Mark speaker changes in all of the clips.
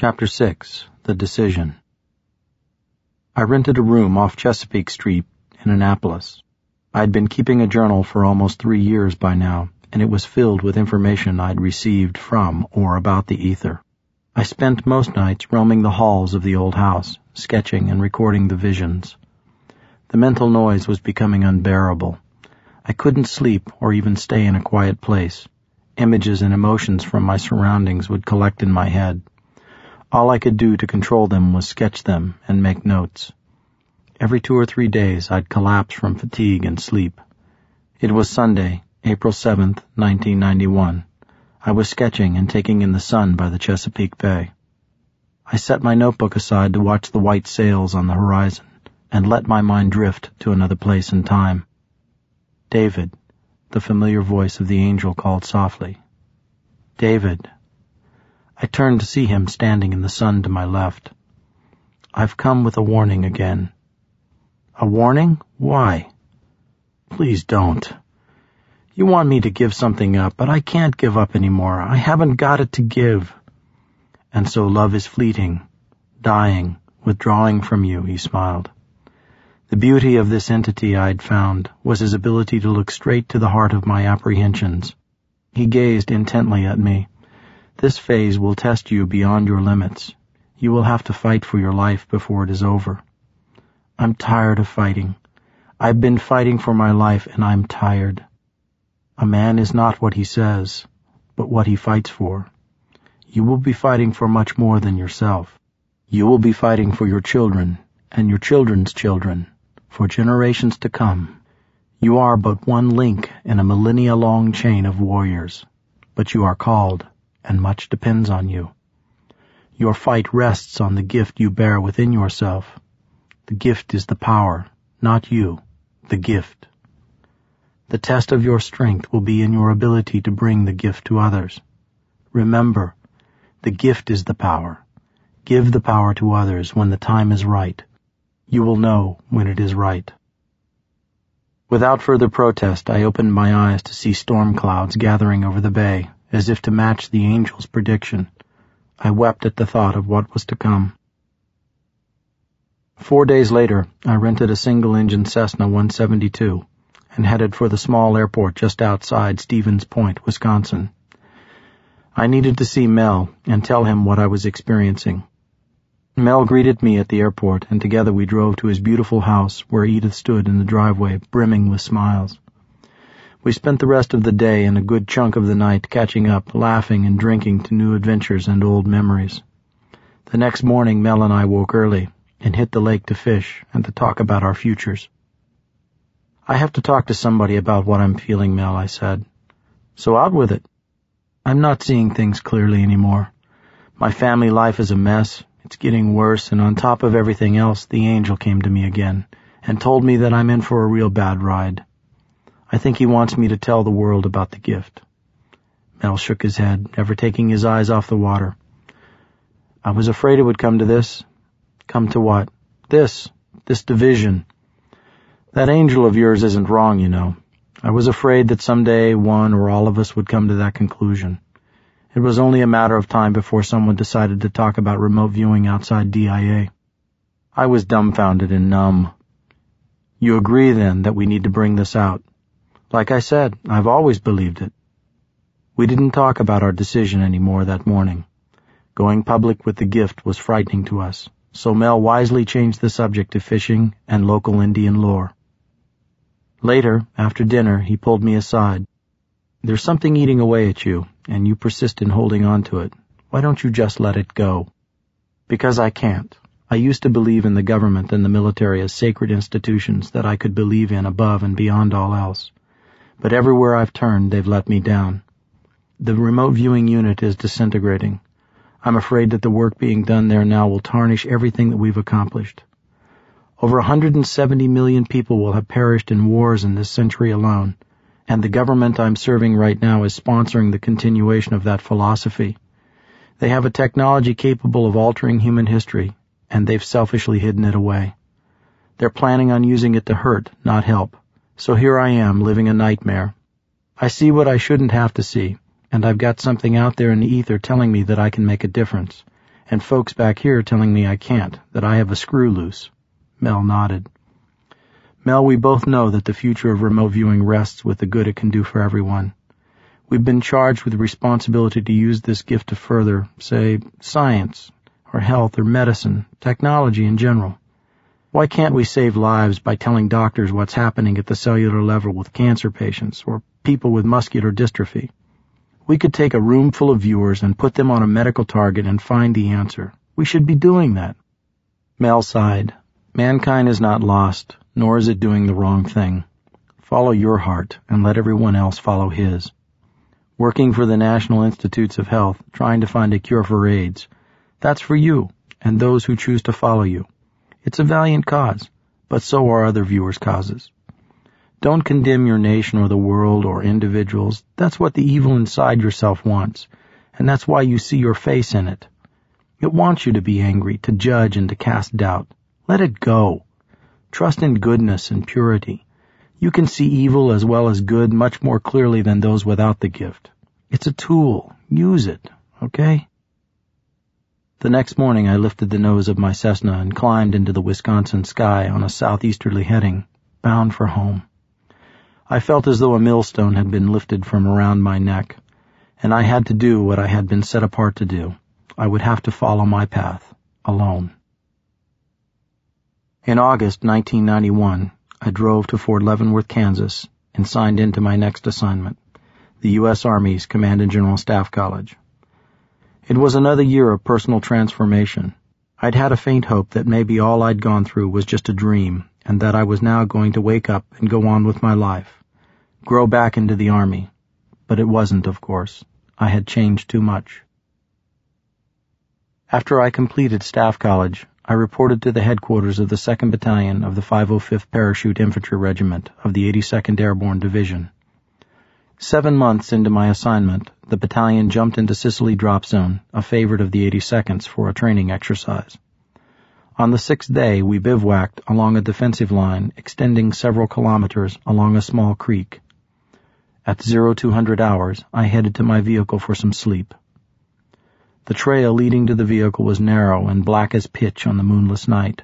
Speaker 1: Chapter 6 The Decision I rented a room off Chesapeake Street in Annapolis. I had been keeping a journal for almost three years by now, and it was filled with information I'd received from or about the ether. I spent most nights roaming the halls of the old house, sketching and recording the visions. The mental noise was becoming unbearable. I couldn't sleep or even stay in a quiet place. Images and emotions from my surroundings would collect in my head. All I could do to control them was sketch them and make notes. Every two or three days I'd collapse from fatigue and sleep. It was Sunday, April 7th, 1991. I was sketching and taking in the sun by the Chesapeake Bay. I set my notebook aside to watch the white sails on the horizon and let my mind drift to another place and time. David, the familiar voice of the angel called softly. David, I turned to see him standing in the sun to my left. I've come with a warning again. A warning? Why? Please don't. You want me to give something up, but I can't give up anymore. I haven't got it to give. And so love is fleeting, dying, withdrawing from you, he smiled. The beauty of this entity I'd found was his ability to look straight to the heart of my apprehensions. He gazed intently at me. This phase will test you beyond your limits. You will have to fight for your life before it is over. I'm tired of fighting. I've been fighting for my life and I'm tired. A man is not what he says, but what he fights for. You will be fighting for much more than yourself. You will be fighting for your children and your children's children, for generations to come. You are but one link in a millennia long chain of warriors, but you are called and much depends on you. Your fight rests on the gift you bear within yourself. The gift is the power, not you, the gift. The test of your strength will be in your ability to bring the gift to others. Remember, the gift is the power. Give the power to others when the time is right. You will know when it is right. Without further protest, I opened my eyes to see storm clouds gathering over the bay as if to match the angel's prediction. I wept at the thought of what was to come. Four days later, I rented a single-engine Cessna 172 and headed for the small airport just outside Stevens Point, Wisconsin. I needed to see Mel and tell him what I was experiencing. Mel greeted me at the airport, and together we drove to his beautiful house where Edith stood in the driveway, brimming with smiles. We spent the rest of the day and a good chunk of the night catching up, laughing and drinking to new adventures and old memories. The next morning Mel and I woke early and hit the lake to fish and to talk about our futures. I have to talk to somebody about what I'm feeling, Mel, I said. So out with it. I'm not seeing things clearly anymore. My family life is a mess. It's getting worse, and on top of everything else, the angel came to me again and told me that I'm in for a real bad ride. I think he wants me to tell the world about the gift. Mel shook his head, never taking his eyes off the water. I was afraid it would come to this. Come to what? This. This division. That angel of yours isn't wrong, you know. I was afraid that someday one or all of us would come to that conclusion. It was only a matter of time before someone decided to talk about remote viewing outside DIA. I was dumbfounded and numb. You agree then that we need to bring this out? Like I said, I've always believed it. We didn't talk about our decision anymore that morning. Going public with the gift was frightening to us, so Mel wisely changed the subject to fishing and local Indian lore. Later, after dinner, he pulled me aside. There's something eating away at you, and you persist in holding on to it. Why don't you just let it go? Because I can't. I used to believe in the government and the military as sacred institutions that I could believe in above and beyond all else but everywhere I've turned, they've let me down. The remote viewing unit is disintegrating. I'm afraid that the work being done there now will tarnish everything that we've accomplished. Over 170 million people will have perished in wars in this century alone, and the government I'm serving right now is sponsoring the continuation of that philosophy. They have a technology capable of altering human history, and they've selfishly hidden it away. They're planning on using it to hurt, not help. So here I am, living a nightmare. I see what I shouldn't have to see, and I've got something out there in the ether telling me that I can make a difference, And folks back here telling me I can't, that I have a screw loose. Mel nodded. Mel, we both know that the future of remote viewing rests with the good it can do for everyone. We've been charged with the responsibility to use this gift to further, say, science, or health, or medicine, technology in general. Why can't we save lives by telling doctors what's happening at the cellular level with cancer patients or people with muscular dystrophy? We could take a room full of viewers and put them on a medical target and find the answer. We should be doing that. Mel sighed. Mankind is not lost, nor is it doing the wrong thing. Follow your heart and let everyone else follow his. Working for the National Institutes of Health, trying to find a cure for AIDS. That's for you and those who choose to follow you. It's a valiant cause, but so are other viewers' causes. Don't condemn your nation or the world or individuals. That's what the evil inside yourself wants, and that's why you see your face in it. It wants you to be angry, to judge, and to cast doubt. Let it go. Trust in goodness and purity. You can see evil as well as good much more clearly than those without the gift. It's a tool. Use it, okay? The next morning I lifted the nose of my Cessna and climbed into the Wisconsin sky on a southeasterly heading, bound for home. I felt as though a millstone had been lifted from around my neck, and I had to do what I had been set apart to do. I would have to follow my path, alone. In August 1991, I drove to Fort Leavenworth, Kansas, and signed into my next assignment, the U.S. Army's Command and General Staff College. It was another year of personal transformation. I'd had a faint hope that maybe all I'd gone through was just a dream, and that I was now going to wake up and go on with my life. Grow back into the army. But it wasn't, of course. I had changed too much. After I completed staff college, I reported to the headquarters of the 2nd Battalion of the 505th Parachute Infantry Regiment of the 82nd Airborne Division. Seven months into my assignment, the battalion jumped into Sicily Drop Zone, a favorite of the 82nds, for a training exercise. On the sixth day, we bivouacked along a defensive line extending several kilometers along a small creek. At 0200 hours, I headed to my vehicle for some sleep. The trail leading to the vehicle was narrow and black as pitch on the moonless night,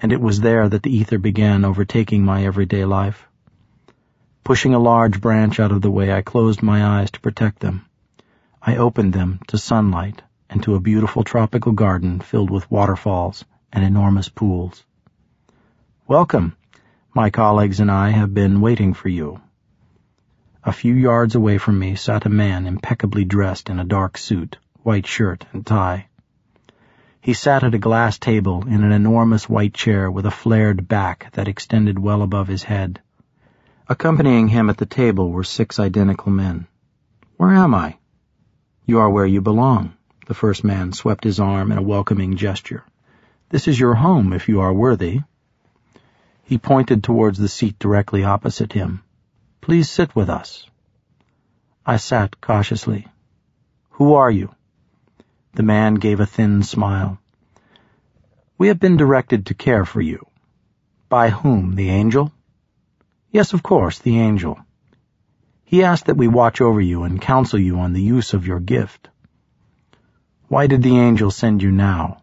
Speaker 1: and it was there that the ether began overtaking my everyday life. Pushing a large branch out of the way, I closed my eyes to protect them. I opened them to sunlight and to a beautiful tropical garden filled with waterfalls and enormous pools. Welcome. My colleagues and I have been waiting for you. A few yards away from me sat a man impeccably dressed in a dark suit, white shirt, and tie. He sat at a glass table in an enormous white chair with a flared back that extended well above his head. Accompanying him at the table were six identical men. Where am I? You are where you belong. The first man swept his arm in a welcoming gesture. This is your home if you are worthy. He pointed towards the seat directly opposite him. Please sit with us. I sat cautiously. Who are you? The man gave a thin smile. We have been directed to care for you. By whom, the angel? Yes, of course, the angel. He asked that we watch over you and counsel you on the use of your gift. Why did the angel send you now?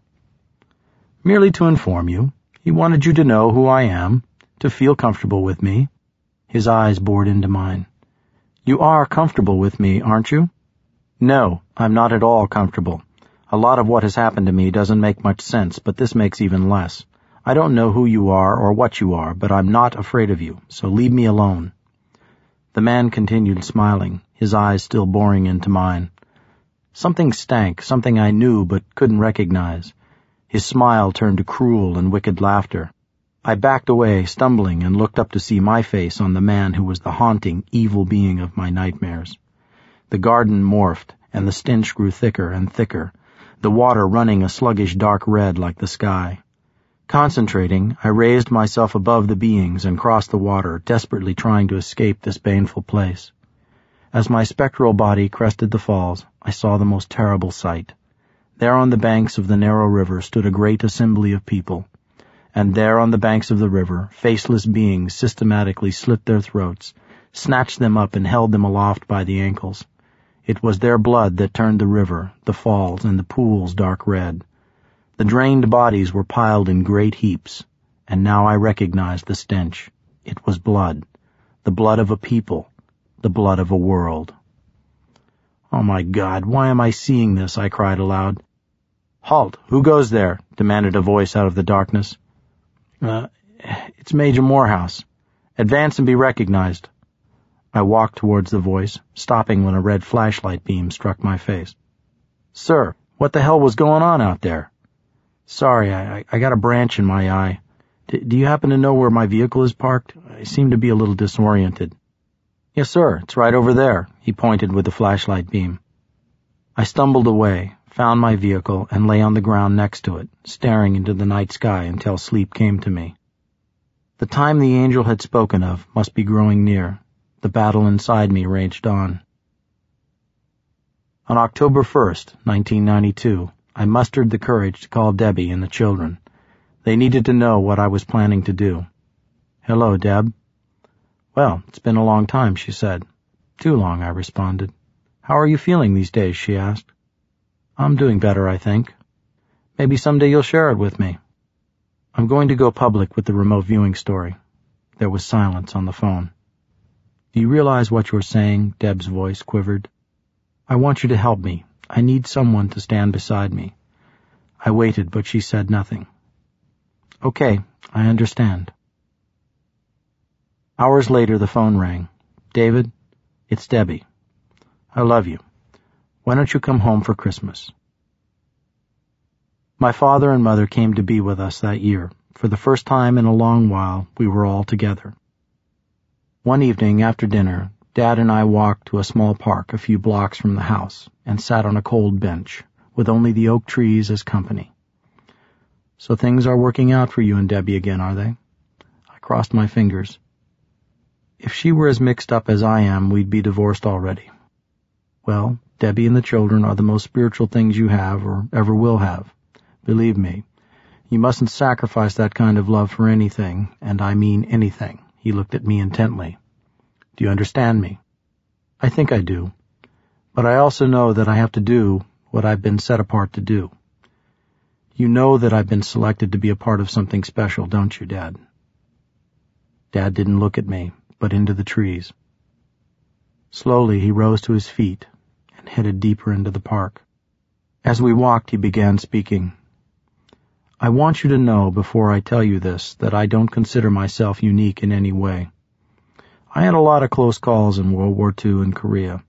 Speaker 1: Merely to inform you. He wanted you to know who I am, to feel comfortable with me. His eyes bored into mine. You are comfortable with me, aren't you? No, I'm not at all comfortable. A lot of what has happened to me doesn't make much sense, but this makes even less. I don't know who you are or what you are, but I'm not afraid of you, so leave me alone. The man continued smiling, his eyes still boring into mine. Something stank, something I knew but couldn't recognize. His smile turned to cruel and wicked laughter. I backed away, stumbling, and looked up to see my face on the man who was the haunting, evil being of my nightmares. The garden morphed, and the stench grew thicker and thicker, the water running a sluggish dark red like the sky. Concentrating, I raised myself above the beings and crossed the water, desperately trying to escape this baneful place. As my spectral body crested the falls, I saw the most terrible sight. There on the banks of the narrow river stood a great assembly of people, and there on the banks of the river, faceless beings systematically slit their throats, snatched them up and held them aloft by the ankles. It was their blood that turned the river, the falls, and the pools dark red. The drained bodies were piled in great heaps, and now I recognized the stench. It was blood. The blood of a people. The blood of a world. Oh my God, why am I seeing this? I cried aloud. Halt! Who goes there? demanded a voice out of the darkness. Uh, it's Major Morehouse. Advance and be recognized. I walked towards the voice, stopping when a red flashlight beam struck my face. Sir, what the hell was going on out there? Sorry, I, I got a branch in my eye. D- do you happen to know where my vehicle is parked? I seem to be a little disoriented. Yes, sir, it's right over there, he pointed with the flashlight beam. I stumbled away, found my vehicle, and lay on the ground next to it, staring into the night sky until sleep came to me. The time the angel had spoken of must be growing near. The battle inside me raged on. On October 1st, 1992, I mustered the courage to call Debbie and the children. They needed to know what I was planning to do. Hello, Deb. Well, it's been a long time, she said. Too long, I responded. How are you feeling these days, she asked. I'm doing better, I think. Maybe someday you'll share it with me. I'm going to go public with the remote viewing story. There was silence on the phone. Do you realize what you're saying? Deb's voice quivered. I want you to help me. I need someone to stand beside me. I waited, but she said nothing. Okay, I understand. Hours later, the phone rang. David, it's Debbie. I love you. Why don't you come home for Christmas? My father and mother came to be with us that year. For the first time in a long while, we were all together. One evening after dinner, Dad and I walked to a small park a few blocks from the house and sat on a cold bench, with only the oak trees as company. So things are working out for you and Debbie again, are they? I crossed my fingers. If she were as mixed up as I am, we'd be divorced already. Well, Debbie and the children are the most spiritual things you have or ever will have. Believe me, you mustn't sacrifice that kind of love for anything, and I mean anything. He looked at me intently. Do you understand me? I think I do. But I also know that I have to do what I've been set apart to do. You know that I've been selected to be a part of something special, don't you, Dad? Dad didn't look at me, but into the trees. Slowly he rose to his feet and headed deeper into the park. As we walked, he began speaking. I want you to know before I tell you this that I don't consider myself unique in any way. I had a lot of close calls in World War II and Korea,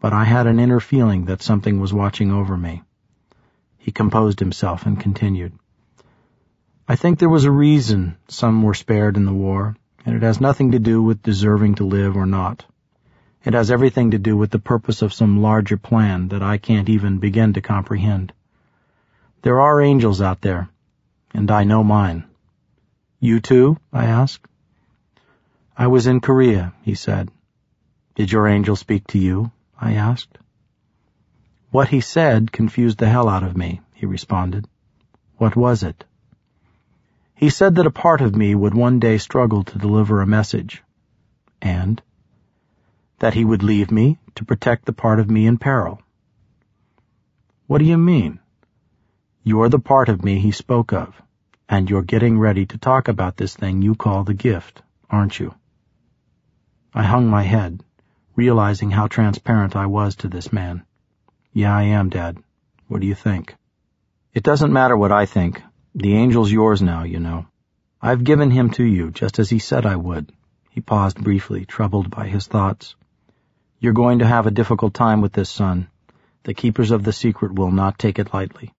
Speaker 1: but I had an inner feeling that something was watching over me. He composed himself and continued. I think there was a reason some were spared in the war, and it has nothing to do with deserving to live or not. It has everything to do with the purpose of some larger plan that I can't even begin to comprehend. There are angels out there, and I know mine. You too? I asked. I was in Korea, he said. Did your angel speak to you? I asked. What he said confused the hell out of me, he responded. What was it? He said that a part of me would one day struggle to deliver a message. And? That he would leave me to protect the part of me in peril. What do you mean? You're the part of me he spoke of, and you're getting ready to talk about this thing you call the gift, aren't you? I hung my head, realizing how transparent I was to this man. Yeah, I am, Dad. What do you think? It doesn't matter what I think. The angel's yours now, you know. I've given him to you, just as he said I would. He paused briefly, troubled by his thoughts. You're going to have a difficult time with this son. The keepers of the secret will not take it lightly.